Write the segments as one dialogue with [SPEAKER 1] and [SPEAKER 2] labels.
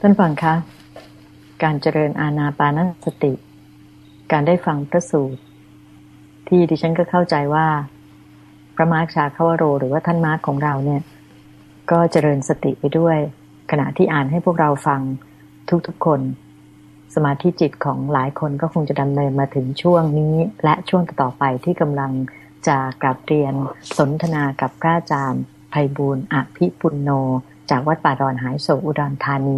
[SPEAKER 1] ท่านฟังคะ การเจริญอาณาปานสติ การได้ฟังพระสูตร ที่ดิฉันก็เข้าใจว่า พระมาร์คชาคาวโร หรือว่าท่านมาร์คของเราเนี่ย ก็เจริญสติไปด้วย ขณะที่อ่านให้พวกเราฟังทุกๆคน สมาธิจิตของหลายคนก็คงจะดำเนินมาถึงช่วงนี้ และช่วงต่อไปที่กำลังจะกลับเรียนสนทนากับพระอาจารย์ไพบูลอภิปุณโน จากวัดป่าดอนหายโศอุดรธานี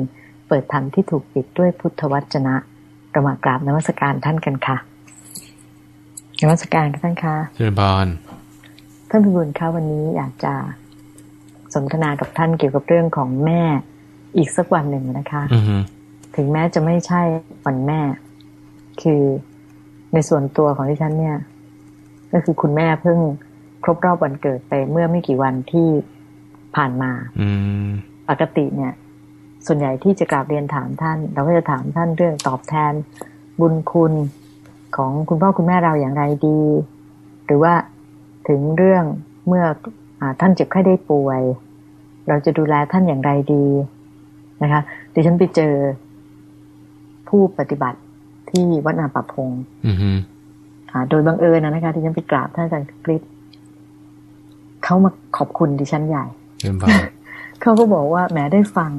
[SPEAKER 1] เปิดธรรมที่ถูกปิดด้วยพุทธวจนะเรามากราบนมัสการท่านกันค่ะนมัสการท่านค่ะ
[SPEAKER 2] เชิญบอล
[SPEAKER 1] ท่านพิบูลคะวันนี้อยากจะสนทนากับท่านเกี่ยวกับเรื่องของแม่อีกสักวันหนึ่งนะคะถึงแม้จะไม่ใช่วันแม่ คือในส่วนตัวของที่ฉันเนี่ย ก็คือคุณแม่เพิ่งครบรอบวันเกิดไปเมื่อไม่กี่วันที่ ผ่านมาปกติเนี่ย ส่วนใหญ่ที่จะกราบเรียนถามท่าน เราก็จะถามท่านเรื่องตอบแทนบุญคุณของคุณพ่อคุณแม่เราอย่างไรดี หรือว่าถึงเรื่องเมื่ออท่านเจ็บไข้ได้ป่วย เราจะดูแลท่านอย่างไรดีนะคะดิฉันไปเจอผู้ปฏิบัติที่วัดนาปะพงโดยบังเอิญนะคะที่ฉันไปกราบท่านอาจารย์กฤษเขามาขอบคุณดิฉันใหญ่ เขาก็บอกว่าแม้ได้ฟัง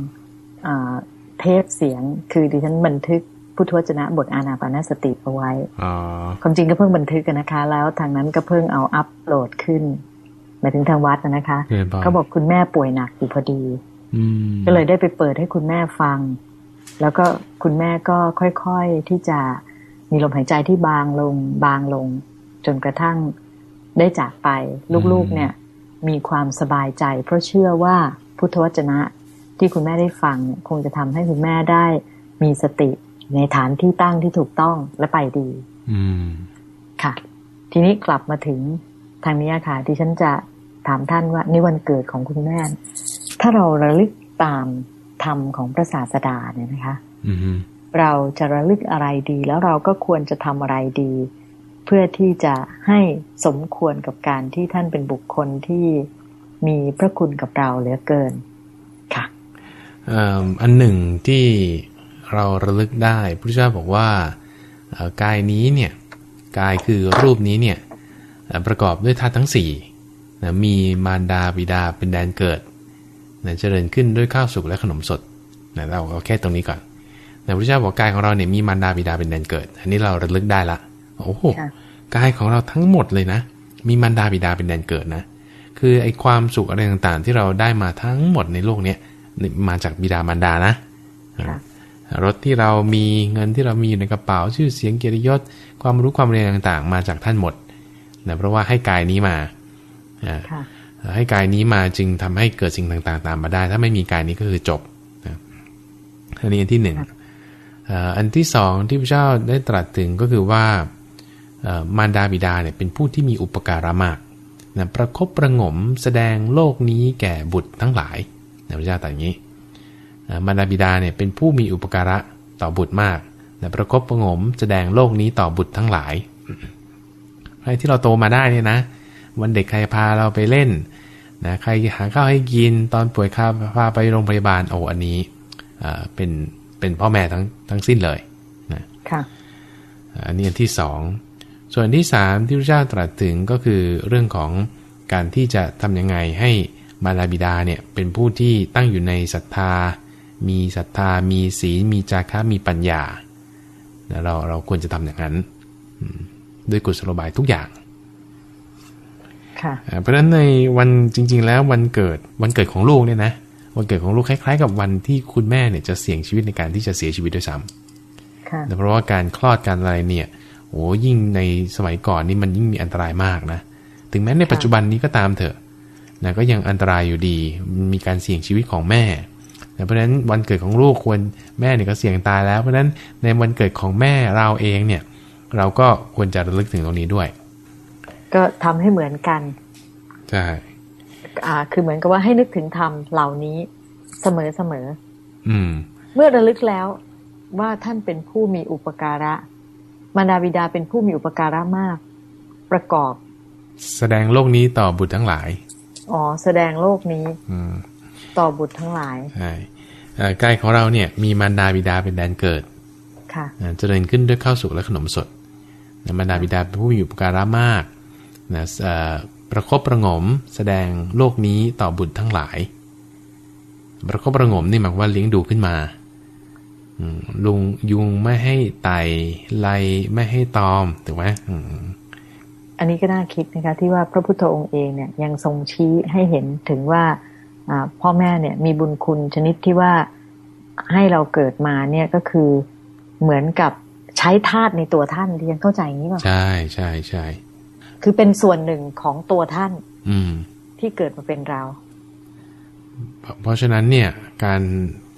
[SPEAKER 1] เทปเสียงคือดิฉันบันทึกพุทธวจนะบทอานาปานสติเอาไว้ความจริงก็เพิ่งบันทึกกันนะคะ แล้วทางนั้นก็เพิ่งเอาอัปโหลดขึ้นหมายถึงทางวัดนะคะ เขาบอกคุณแม่ป่วยหนักอยู่พอดีก็เลยได้ไปเปิดให้คุณแม่ฟัง แล้วก็คุณแม่ก็ค่อยๆที่จะมีลมหายใจที่บางลง บางลง จนกระทั่งได้จากไป ลูกๆเนี่ย มีความสบายใจ เพราะเชื่อว่าพุทธวจนะที่คุณแม่ได้ฟังคงจะทำให้คุณแม่ได้มีสติในฐานที่ตั้งที่ถูกต้องและไปดี
[SPEAKER 2] อืม
[SPEAKER 1] ค่ะ ทีนี้กลับมาถึงทางนี้ค่ะที่ฉันจะถามท่านว่านี่วันเกิดของคุณแม่ ถ้าเราระลึกตามธรรมของพระศาสดาเนี่ยนะคะเราจะระลึกอะไรดี แล้วเราก็ควรจะทำอะไรดี เพื่อที่จะให้สมควรกับการที่ท่านเป็นบุคคลที่มีพระคุณกับเราเหลือเกิน ค่ะ
[SPEAKER 2] อันหนึ่งที่เราระลึกได้พระเจ้าบอกว่ากายนี้เนี่ยกายคือรูปนี้เนี่ยประกอบด้วยธาตุทั้งสี่นะมีมารดาบิดาเป็นแดนเกิดนะเจริญขึ้นด้วยข้าวสุกและขนมสดนะเราเอาแค่ตรงนี้ก่อนนะพระเจ้าบอกกายของเราเนี่ยมีมารดาบิดาเป็นแดนเกิด อันนี้เราระลึกได้ละ โอ้โหกายของเราทั้งหมดเลยนะ มีมารดาบิดาเป็นแดนเกิดนะ คือไอ้ความสุขอะไรต่างๆ ที่เราได้มาทั้งหมดในโลกเนี้ยมาจากบิดามารดานะรถที่เรามีเงินที่เรามีอยู่ในกระเป๋าชื่อเสียงเกียรติยศ ความรู้ความเรียนต่างๆ มาจากท่านหมดนะเพราะว่าให้กายนี้มาให้กายนี้มาจึงทำให้เกิดสิ่งต่างๆ ตามมาได้ ถ้าไม่มีกายนี้ก็คือจบอันนี้อันที่หนึ่งอันที่สองที่พระเจ้าได้ตรัสถึงก็คือว่า มารดาบิดาเนี่ยเป็นผู้ที่มีอุปการะมากนะประครบประงมแสดงโลกนี้แก่บุตรทั้งหลายนะพระเจ้าตรัสอย่างนี้มารดาบิดาเนี่ยเป็นผู้มีอุปการะต่อบุตรมากนะประครบประงมแสดงโลกนี้ต่อบุตรทั้งหลายใครที่เราโตมาได้เนี่ยนะ วันเด็กใครพาเราไปเล่นนะใครหาข้าวให้กินตอนป่วยข้าพาไปโรงพยาบาลโอ้อันนี้เป็นเป็นพ่อแม่ทั้งทั้งสิ้นเลยนะ
[SPEAKER 1] ค่ะ
[SPEAKER 2] อันนี้อันที่สอง ส่วนที่สามที่พระเจ้าตรัสถึงก็คือเรื่องของการที่จะทำยังไงให้มารดาบิดาเนี่ยเป็นผู้ที่ตั้งอยู่ในศรัทธา มีศรัทธา มีศีล มีจาระมีปัญญา เราเราควรจะทำอย่างนั้น ด้วยกุศโลบายทุกอย่างเพราะฉะนั้นในวันจริง ๆ แล้ววันเกิดวันเกิดของลูกเนี่ยนะวันเกิดของลูกคล้าย ๆ กับวันที่คุณแม่เนี่ยจะเสี่ยงชีวิตในการที่จะเสียชีวิตด้วยซ้ำแต่เพราะว่าการคลอดการอะไรเนี่ย โอ้ยิ่งในสมัยก่อนนี่มันยิ่งมีอันตรายมากนะ ถึงแม้ในปัจจุบันนี้ก็ตามเถอะนะก็ยังอันตรายอยู่ดี มีการเสี่ยงชีวิตของแม่เพราะฉะนั้นวันเกิดของลูกควรแม่เนี่ยก็เสี่ยงตายแล้ว เพราะฉะนั้นในวันเกิดของแม่เราเองเนี่ย เราก็ควรจะระลึกถึงตรงนี้ด้วย
[SPEAKER 1] ก็ทำให้เหมือนกัน
[SPEAKER 2] ใช่
[SPEAKER 1] อ่า คือเหมือนกับว่าให้นึกถึงธรรมเหล่านี้เสมอเสมอ
[SPEAKER 2] อืม
[SPEAKER 1] เมื่อระลึกแล้วว่าท่านเป็นผู้มีอุปการะ มารดาบิดาเป็นผู้มีอุปการะมาก ประกอบ
[SPEAKER 2] แสดงโลกนี้ต่อบุตรทั้งหลาย
[SPEAKER 1] อ๋อ แสดงโลกนี้
[SPEAKER 2] อืม
[SPEAKER 1] ต่อบุตรทั้งหลาย
[SPEAKER 2] ใช่กายของเราเนี่ย มีมารดาบิดาเป็นแดนเกิดเจริญขึ้นด้วยข้าวสุกและขนมสดมารดาบิดาเป็นผู้มีอุปการะมากนะประคบประงมแสดงโลกนี้ต่อบุตรทั้งหลาย ประคบประงมนี่หมายว่าเลี้ยงดูขึ้นมา ลุงยุงไม่ให้ไตไลไม่ให้ตอมถูกไหม
[SPEAKER 1] อันนี้ก็น่าคิดนะคะที่ว่าพระพุทธองค์เองเนี่ยยังทรงชี้ให้เห็นถึงว่าพ่อแม่เนี่ยมีบุญคุณชนิดที่ว่าให้เราเกิดมาเนี่ยก็คือเหมือนกับใช้ธาตุในตัวท่านที่ยังเข้าใจอย่างนี้ป่ะ
[SPEAKER 2] ใช่ใช่ใช่
[SPEAKER 1] คือเป็นส่วนหนึ่งของตัวท่าน
[SPEAKER 2] อืม
[SPEAKER 1] ที่เกิดมาเป็นเรา
[SPEAKER 2] เพราะฉะนั้นเนี่ย การ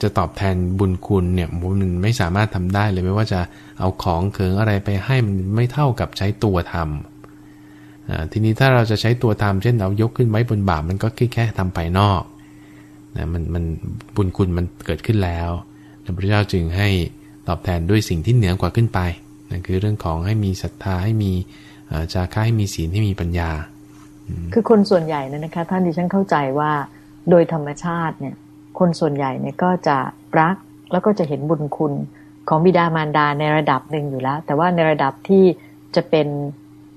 [SPEAKER 2] จะตอบแทนบุญคุณเนี่ยมันไม่สามารถทำได้เลยไม่ว่าจะเอาของเขิงอะไรไปให้มันไม่เท่ากับใช้ตัวทำทีนี้ถ้าเราจะใช้ตัวทำเช่นเอายกขึ้นไว้บนบาปมันก็แค่แค่ทำภายนอกนะมันมันบุญคุณมันเกิดขึ้นแล้วพระเจ้าจึงให้ตอบแทนด้วยสิ่งที่เหนือกว่าขึ้นไปนั่นคือเรื่องของให้มีศรัทธาให้มีจาค่าให้มีศีลให้มีปัญญา
[SPEAKER 1] คือคนส่วนใหญ่นะนะคะ ท่านดิฉันเข้าใจว่าโดยธรรมชาติเนี่ย คนส่วนใหญ่เนี่ยก็จะรักแล้วก็จะเห็นบุญคุณของบิดามารดาในระดับหนึ่งอยู่แล้ว แต่ว่าในระดับที่จะเป็น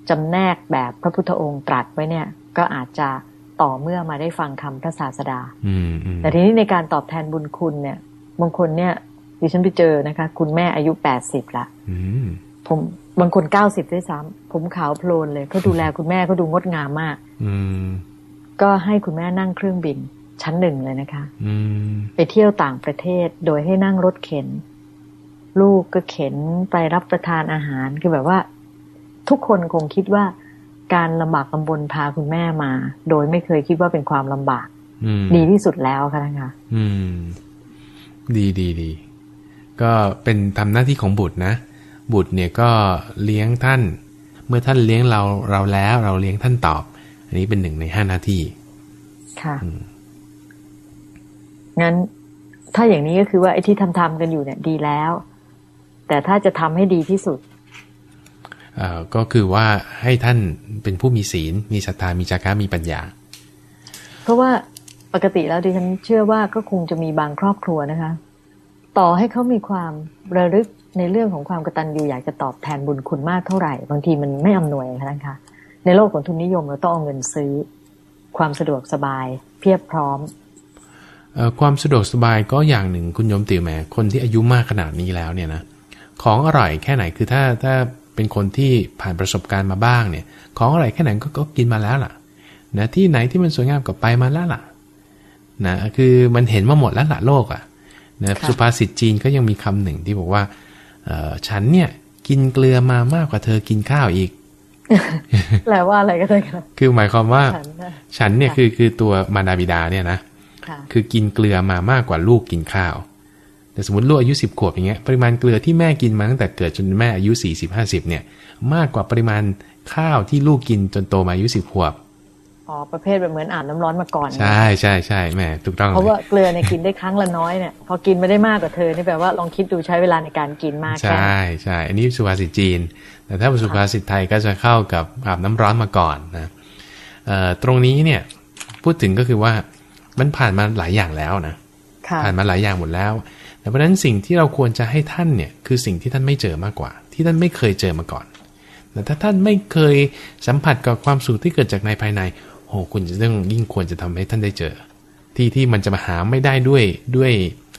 [SPEAKER 1] จำแนกแบบพระพุทธองค์ตรัสไว้เนี่ย ก็อาจจะต่อเมื่อมาได้ฟังคำพระศาสดาแต่ทีนี้ในการตอบแทนบุญคุณเนี่ยบางคนเนี่ยดิฉันไปเจอนะคะ คุณแม่อายุแปดสิบละผมบางคนเก้าสิบด้วยซ้ำผมขาวโพลนเลยเขาดูแลคุณแม่เขาดูงดงามมาก
[SPEAKER 2] อื
[SPEAKER 1] ก็ให้คุณแม่นั่งเครื่องบิน ชั้นหนึ่งเลยนะคะ
[SPEAKER 2] อื
[SPEAKER 1] ไปเที่ยวต่างประเทศโดยให้นั่งรถเข็น ลูกก็เข็นไปรับประทานอาหารคือแบบว่า ทุกคนคงคิดว่าการลำบากลำบนพาคุณแม่มา โดยไม่เคยคิดว่าเป็นความลำบากดีที่สุดแล้วค่ะท่านคะ
[SPEAKER 2] อืมดีดีดี ก็เป็นทำหน้าที่ของบุตรนะ บุตรเนี่ยก็เลี้ยงท่าน เมื่อท่านเลี้ยงเราเราแล้ว เราเลี้ยงท่านตอบ อันนี้เป็นหนึ่งในห้าหน้าที่
[SPEAKER 1] ค่ะ งั้นถ้าอย่างนี้ก็คือว่าไอ้ที่ทำทำกันอยู่เนี่ยดีแล้ว แต่ถ้าจะทำให้ดีที่สุด
[SPEAKER 2] ก็คือว่าให้ท่านเป็นผู้มีศีล มีศรัทธามีจาระมีปัญญา
[SPEAKER 1] เพราะว่าปกติแล้วดิฉันเชื่อว่าก็คงจะมีบางครอบครัวนะคะ ต่อให้เขามีความระลึกในเรื่องของความกตัญญูอยากจะตอบแทนบุญคุณมากเท่าไหร่ บางทีมันไม่อำนวยนะคะ ในโลกของทุนนิยมเราต้องเอาเงินซื้อ ความสะดวกสบาย เพียบพร้อม
[SPEAKER 2] ความสะดวกสบายก็อย่างหนึ่งคุณโยมติวแม่คนที่อายุมากขนาดนี้แล้วเนี่ยนะของอร่อยแค่ไหนคือถ้าถ้าเป็นคนที่ผ่านประสบการณ์มาบ้างเนี่ย ของอะไรแค่ไหนก็ก็กินมาแล้วล่ะนะที่ไหนที่มันสวยงามก็ไปมาแล้วล่ะนะคือมันเห็นมาหมดแล้วล่ะโลกอะนะสุภาษิตจีนก็ยังมีคำหนึ่งที่บอกว่าเออฉันเนี่ยกินเกลือมามากกว่าเธอกินข้าวอีก
[SPEAKER 1] แปลว่าอะไรก็ได้ครับ
[SPEAKER 2] คือหมายความว่า ฉันเนี่ยคือคือตัวมารดาบิดาเนี่ยนะ คือกินเกลือมามากกว่าลูกกินข้าว แต่สมมติลูกอายุสิบขวบอย่างเงี้ยปริมาณเกลือที่แม่กินมาตั้งแต่เกิดจนแม่อายุสี่สิบห้าสิบเนี่ยมากกว่าปริมาณข้าวที่ลูกกินจนโตมาอายุสิบขวบ
[SPEAKER 1] อ๋อประเภทแบบเหมือนอาบน้ำร้อนมาก่อน
[SPEAKER 2] ใช่ใช่ใช่แม่ถูกต้อง
[SPEAKER 1] เพราะว่าเกลือเนี่ยกินได้ครั้งละน้อยเนี่ยพอกินไม่ได้มากกว่าเธอนี่แปลว่าลองคิดดูใช้เวลาในการกินมาก
[SPEAKER 2] ใช่ใช่อันนี้สุภาษิตจีน แต่ถ้าสุภาษิตไทยก็จะเข้ากับอาบน้ำร้อนมาก่อนนะตรงนี้เนี่ยพูดถึงก็คือว่า มันผ่านมาหลายอย่างแล้วนะผ่านมาหลายอย่างหมดแล้วเพราะฉะนั้นสิ่งที่เราควรจะให้ท่านเนี่ยคือสิ่งที่ท่านไม่เจอมากกว่า ที่ท่านไม่เคยเจอมาก่อนแต่ถ้าท่านไม่เคยสัมผัสกับความสุขที่เกิดจากในภายในโอ้คุณจะต้องยิ่งควรจะทำให้ท่านได้เจอ ที่ที่มันจะมาหาไม่ได้ด้วยด้วย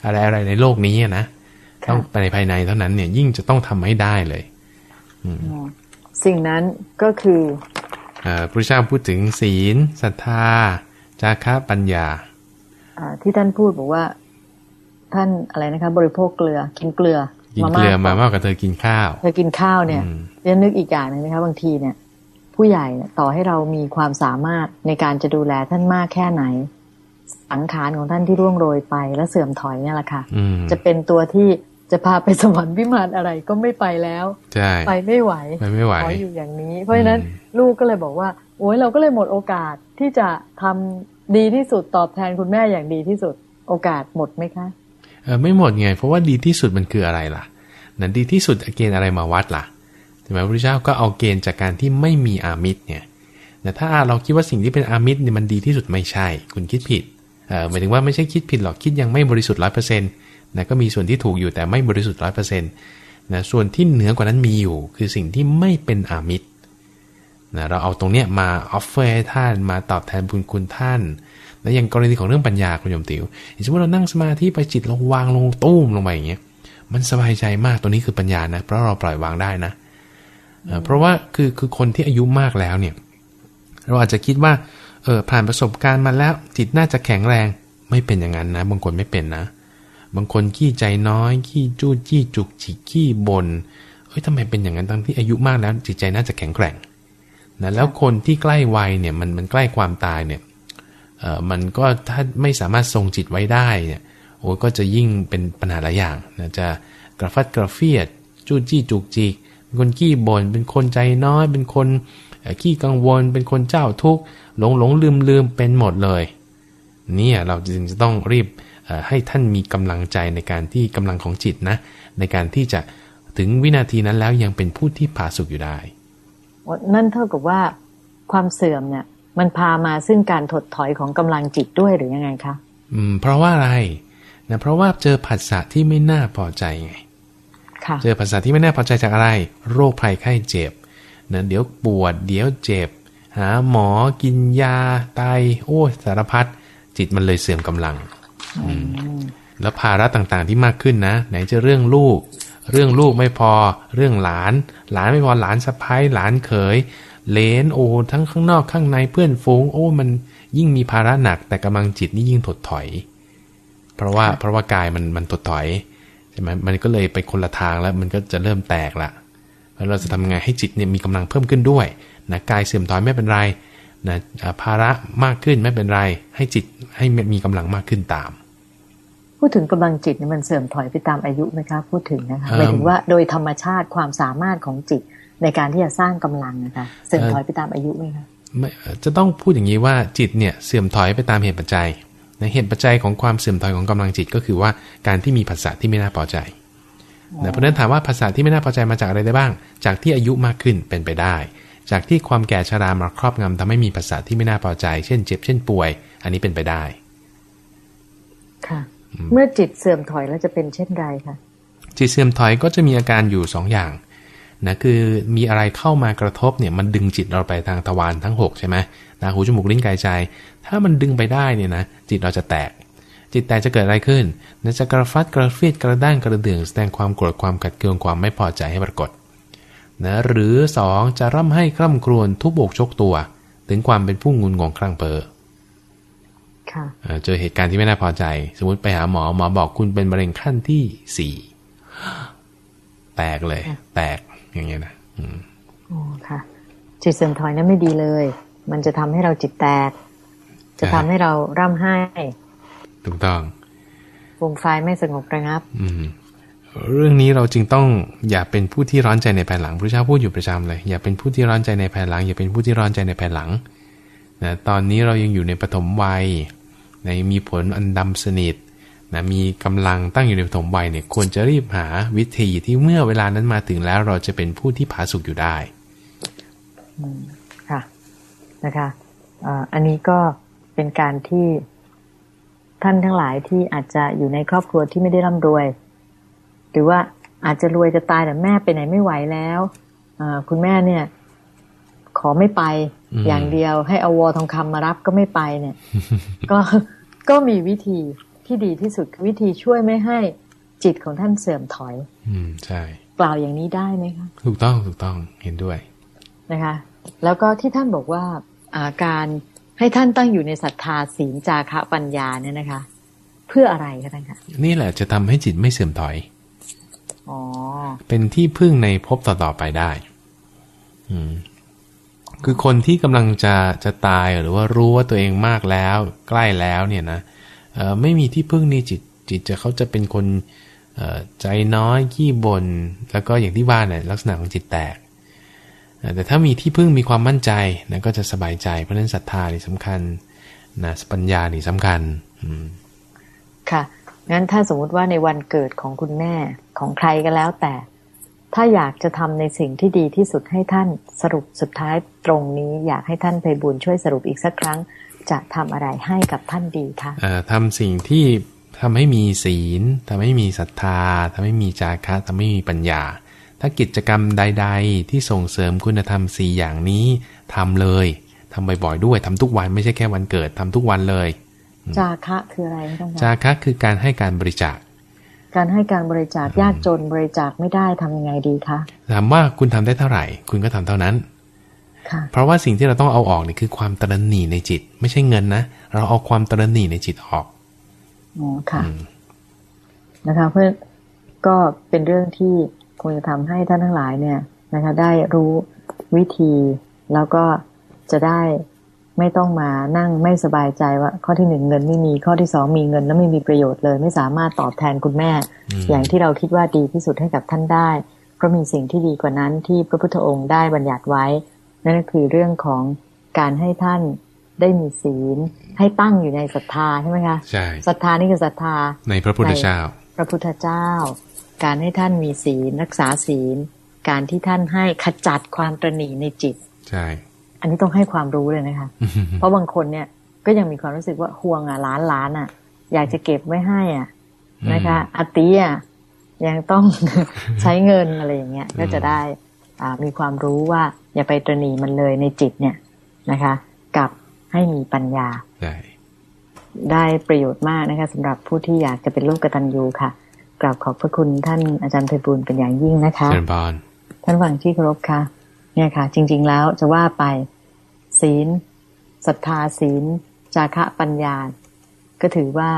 [SPEAKER 2] อะไรอะไรในโลกนี้นะต้องไปในภายในเท่านั้นเนี่ยยิ่งจะต้องทำให้ได้เลย
[SPEAKER 1] สิ่งนั้นก็คือ
[SPEAKER 2] พระพุทธเจ้าพูดถึงศีลศรัทธาจาระปัญญา
[SPEAKER 1] ที่ท่านพูดบอกว่า ท่านอะไรนะคะ บริโภคเกลือ กินเกลือ
[SPEAKER 2] กินเกลือมามากกว่าเธอกินข้าว
[SPEAKER 1] เธอกินข้าวเนี่ยเรียนนึกอีกอย่างหนึ่งนะคะบางทีเนี่ย ผู้ใหญ่ต่อให้เรามีความสามารถในการจะดูแลท่านมากแค่ไหน สังขารของท่านที่ร่วงโรยไปและเสื่อมถอยเนี่ยแหละค่ะจะเป็นตัวที่จะพาไปสวรรค์วิมานอะไรก็ไม่ไปแล้วไปไม่ไหว
[SPEAKER 2] ไปไม่ไหว
[SPEAKER 1] ขออยู่อย่างนี้ เพราะฉะนั้นลูกก็เลยบอกว่า โอ้ยเราก็เลยหมดโอกาสที่จะทำ ดีที่สุดตอบแทนคุณแม่อย่างดีที่สุดโอกาสหมดไหมคะ
[SPEAKER 2] เออไม่หมดไง เพราะว่าดีที่สุดมันคืออะไรล่ะนั่นดีที่สุดเกณฑ์อะไรมาวัดล่ะใช่ไหมพระพุทธเจ้าก็เอาเกณฑ์จากการที่ไม่มีอามิตรเนี่ยแต่ถ้าเราคิดว่าสิ่งที่เป็นอามิตรเนี่ยมันดีที่สุดไม่ใช่ คุณคิดผิดหมายถึงว่าไม่ใช่คิดผิดหรอกคิดยังไม่บริสุทธิ์ร้อยเปอร์เซ็นต์นะก็มีส่วนที่ถูกอยู่แต่ไม่บริสุทธิ์ร้อยเปอร์เซ็นต์นะส่วนที่เหนือกว่านั้นมีอยู่ คือสิ่งที่ไม่เป็นอามิตร นะเราเอาตรงเนี้ยมาออฟเฟอร์ให้ท่านมาตอบแทนบุญคุณท่านแล้วอย่างกรณีของเรื่องปัญญาคุณโยมติว๋วสมมติเรานั่งสมาธิไปจิตเราวางลงตุ้มลงไปอย่างเงี้ยมันสบายใจมากตัวนี้คือปัญญานะ เพราะเราปล่อยวางได้นะเพราะว่าคือคือคนที่อายุมากแล้วเนี่ย เราอาจจะคิดว่าเออผ่านประสบการณ์มาแล้วจิตน่าจะแข็งแรงไม่เป็นอย่างนั้นนะ บางคนไม่เป็นนะ บางคนขี้ใจน้อยขี้จู้จี้จุกจิกขี้บนเฮ้ยทำไมเป็นอย่างนั้นตั้งที่อายุมากแล้ว จิตใจน่าจะแข็งแกร่ง นะแล้วคนที่ใกล้วัยเนี่ยมันมันใกล้ความตายเนี่ยเออมันก็ถ้าไม่สามารถทรงจิตไว้ได้เนี่ยโอ้ก็จะยิ่งเป็นปัญหาหลายอย่างนะจะกระฟัดกระเฟียด จู้จี้จุกจิกเป็นคนขี้บน่นเป็นคนใจน้อย เป็นคนขี้กังวล เป็นคนเจ้าทุกข์หลงหลงลืมลืมเป็นหมดเลยเนี่ยเราจึงจะต้องรีบให้ท่านมีกำลังใจในการที่กำลังของจิตนะในการที่จะถึงวินาทีนั้นแล้วยังเป็นผู้ที่ผาสุกอยู่ได้
[SPEAKER 1] นั่นเท่ากับว่าความเสื่อมเนี่ย มันพามาซึ่งการถดถอยของกำลังจิตด้วยหรือยังไงคะ
[SPEAKER 2] อืม เพราะว่าอะไรนะเพราะว่าเจอผัสสะที่ไม่น่าพอใจไงเจอผัสสะที่ไม่น่าพอใจจากอะไร โรคภัยไข้เจ็บนะเดี๋ยวปวด เดี๋ยวเจ็บ หาหมอกินยาตายโอ้สารพัดจิตมันเลยเสื่อมกำลังแล้วภาระต่างๆที่มากขึ้นนะ ไหนจะเรื่องลูก เรื่องลูกไม่พอ เรื่องหลาน หลานไม่พอหลานสะพ้ายหลานเขยเลนโอทั้งข้างนอกข้างในเพื่อนฝูงโอ้มันยิ่งมีภาระหนัก แต่กำลังจิตนี่ยิ่งถดถอย เพราะว่าเพราะว่ากายมันมันถดถอยใช่ไหมมันก็เลยไปคนละทางแล้วมันก็จะเริ่มแตกละแล้วเราจะทำไงให้จิตเนี่ยมีกำลังเพิ่มขึ้นด้วยนะกายเสื่อมถอยไม่เป็นไรนะภาระมากขึ้นไม่เป็นไร ให้จิตให้มีกำลังมากขึ้นตาม
[SPEAKER 1] พูดถึงกำลังจิตนี่มันเสื่อมถอยไปตามอายุไหมคะพูดถึงนะคะหมายถึงว่าโดยธรรมชาติความสามารถของจิตในการที่จะสร้างกำลังนะคะเสื่อมถอยไปตามอายุไหมคะ
[SPEAKER 2] ไม่จะต้องพูดอย่างนี้ว่าจิตเนี่ยเสื่อมถอยไปตามเหตุปัจจัยในเหตุปัจจัยของความเสื่อมถอยของกำลังจิตก็คือว่าการที่มีภาษาที่ไม่น่าพอใจเพราะนั้นถามว่าภาษาที่ไม่น่าพอใจมาจากอะไรได้บ้าง จากที่อายุมากขึ้นเป็นไปได้ จากที่ความแก่ชรามาครอบงำทำให้มีภาษาที่ไม่น่าพอใจ เช่นเจ็บเช่นป่วย อันนี้เป็นไปได้
[SPEAKER 1] ค่ะ เมื่อจิตเสื่อมถอยแล้วจะเป็นเช่นไรคะ
[SPEAKER 2] จิตเสื่อมถอยก็จะมีอาการอยู่สองอย่างนะคือมีอะไรเข้ามากระทบเนี่ยมันดึงจิตเราไปทางทวารทั้ง 6 ใช่ไหมตาหูจมูกลิ้นกายใจ ถ้ามันดึงไปได้เนี่ยนะจิตเราจะแตก จิตแตกจะเกิดอะไรขึ้นนะจะกระฟัดกระเฟียดกระด้างกระเดื่องแสดงความโกรธความขัดเคืองความไม่พอใจให้ปรากฏนะหรือสองจะร่ำให้คร่ำครวญทุบอกชกตัว ถึงความเป็นผู้งุนงงคลั่งเปอ เจอเหตุการณ์ที่ไม่น่าพอใจ สมมติไปหาหมอหมอบอกคุณเป็นมะเร็งขั้นที่สี่แตกเลย แตกอย่างเงี้ยนะ
[SPEAKER 1] โอ้ค่ะ จิตเสื่อมถอยนั้นไม่ดีเลย มันจะทำให้เราจิตแตก จะทำให้เราร่ำไห้
[SPEAKER 2] ถูกต้อง
[SPEAKER 1] วงไฟไม่สงบระงับ
[SPEAKER 2] อืมเรื่องนี้เราจึงต้องอย่าเป็นผู้ที่ร้อนใจในภายหลังพระเจ้าพูดอยู่ประจำเลย อย่าเป็นผู้ที่ร้อนใจในภายหลัง อย่าเป็นผู้ที่ร้อนใจในภายหลังนะตอนนี้เรายังอยู่ในปฐมวัย ในมีผลอันดำสนิทนะมีกำลังตั้งอยู่ในปฐมวัยเนี่ยควรจะรีบหาวิธีที่เมื่อเวลานั้นมาถึงแล้ว เราจะเป็นผู้ที่ผาสุกอยู่ได้
[SPEAKER 1] ค่ะนะคะอันนี้ก็เป็นการที่ท่านทั้งหลายที่อาจจะอยู่ในครอบครัวที่ไม่ได้ร่ำรวย หรือว่าอาจจะรวยจะตายแต่แม่ไปไหนไม่ไหวแล้วคุณแม่เนี่ย ขอไม่ไป อย่างเดียวให้อวอทองคำมารับก็ไม่ไปเนี่ย ก็ก็มีวิธีที่ดีที่สุดวิธีช่วยไม่ให้จิตของท่านเสื่อมถอย
[SPEAKER 2] อืมใช่
[SPEAKER 1] กล่าวอย่างนี้ได้ไหมคะ
[SPEAKER 2] ถูกต้องถูกต้องเห็นด้วย
[SPEAKER 1] นะคะ แล้วก็ที่ท่านบอกว่าอาการให้ท่านตั้งอยู่ในศรัทธาศีลจาคะปัญญาเนี่ยนะคะ เพื่ออะไรคะท่านคะ
[SPEAKER 2] นี่แหละจะทำให้จิตไม่เสื่อมถอยเป็นที่พึ่งในภพต่อๆไปได้ อืม คือคนที่กำลังจะจะตายหรือว่ารู้ว่าตัวเองมากแล้ว ใกล้แล้วเนี่ยนะเออไม่มีที่พึ่งนี่จิตจิตจะเขาจะเป็นคนใจน้อยขี้บน่นแล้วก็อย่างที่ว่าเนี่ยลักษณะของจิตแตก แต่ถ้ามีที่พึ่งมีความมั่นใจนะก็จะสบายใจ เพราะนั้นศรัทธานี่สำคัญนะปัญญานี่สำคัญอื
[SPEAKER 1] ค่ะงั้นถ้าสมมุติว่าในวันเกิดของคุณแม่ของใครก็แล้วแต่ ถ้าอยากจะทำในสิ่งที่ดีที่สุดให้ท่านสรุปสุดท้ายตรงนี้อยากให้ท่านไปบุญช่วยสรุปอีกสักครั้ง จะทำอะไรให้กับท่านดีคะ
[SPEAKER 2] ทำสิ่งที่ทำให้มีศีลทำให้มีศรัทธาทำให้มีจาคะทำให้มีปัญญา ถ้ากิจกรรมใด ๆ ที่ส่งเสริมคุณธรรมสี่อย่างนี้ทำเลยทำบ่อยๆด้วยทำทุกวันไม่ใช่แค่วันเกิดทำทุกวันเลย
[SPEAKER 1] จาคะคืออะไร
[SPEAKER 2] จาคะคือการให้การบริจาค
[SPEAKER 1] การให้การบริจาคยากจนบริจาคไม่ได้ทำยังไงดีคะ
[SPEAKER 2] ถามว่าคุณทำได้เท่าไหร่ คุณก็ทำเท่านั้นเพราะว่าสิ่งที่เราต้องเอาออกนี่คือความตระหนี่ในจิต ไม่ใช่เงินนะเราเอาความตระหนี่ในจิตออก
[SPEAKER 1] อ๋อค่ะนะคะ เพื่อก็เป็นเรื่องที่คงจะทำให้ท่านทั้งหลายเนี่ยนะคะ ได้รู้วิธีแล้วก็จะได้ ไม่ต้องมานั่งไม่สบายใจว่า ข้อที่หนึ่งเงินไม่มีข้อที่สองมีเงินแล้วไม่มีประโยชน์เลย ไม่สามารถตอบแทนคุณแม่ อย่างที่เราคิดว่าดีที่สุดให้กับท่านได้ เพราะมีสิ่งที่ดีกว่านั้นที่พระพุทธองค์ได้บัญญัติไว้ นั่นก็คือเรื่องของการให้ท่านได้มีศีล ให้ตั้งอยู่ในศรัทธาใช่ไหมคะ
[SPEAKER 2] ใช่
[SPEAKER 1] ศรัทธานี่คือศรัทธา
[SPEAKER 2] ในพระพุทธเจ้า
[SPEAKER 1] พระพุทธเจ้า การให้ท่านมีศีลรักษาศีล การที่ท่านให้ขจัดความตรณีในจิต
[SPEAKER 2] ใช่
[SPEAKER 1] อันนี้ต้องให้ความรู้เลยนะคะ เพราะบางคนเนี่ยก็ยังมีความรู้สึกว่าห่วงอะล้านล้านอะ อยากจะเก็บไว้ให้อะนะคะอาตีอะยังต้องใช้เงินอะไรอย่างเงี้ยก็จะได้อ่ามีความรู้ว่า อย่าไปตรณีมันเลยในจิตเนี่ยนะคะ กับให้มีปัญญา ได้ได้ประโยชน์มากนะคะสำหรับผู้ที่อยากจะเป็นลูกกตัญญูค่ะกราบขอบพระคุณท่านอาจารย์เพบุญเป็นอย่างยิ่งนะคะ
[SPEAKER 2] เชิญบาน
[SPEAKER 1] ท่านวังที่เคารพค่ะ เนี่ยค่ะ จริง ๆ แล้วจะว่าไปศีลศรัทธาศีล จาคะปัญญา ก็ถือว่า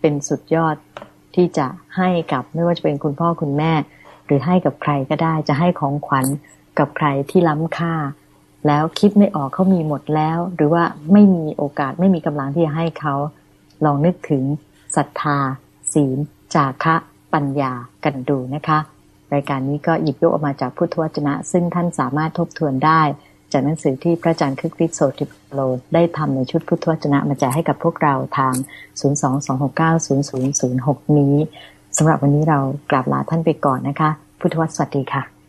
[SPEAKER 1] เป็นสุดยอดที่จะให้กับไม่ว่าจะเป็นคุณพ่อคุณแม่ หรือให้กับใครก็ได้ จะให้ของขวัญกับใครที่ล้ำค่า แล้วคิดไม่ออกเขามีหมดแล้ว หรือว่าไม่มีโอกาสไม่มีกำลังที่จะให้เขาลองนึกถึงศรัทธา ศีล จาคะ ปัญญากันดูนะคะ รายการนี้ก็หยิบยกออกมาจากพุทธวจนะ ซึ่งท่านสามารถทบทวนได้ จากหนังสือที่พระอาจารย์คึกฤทธิ์โสติโลได้ทำในชุดพุทธวจนะมาแจกให้กับพวกเราทาง 022690006 นี้สำหรับวันนี้เรากราบลาท่านไปก่อนนะคะ พุทธวสวัสดีค่ะ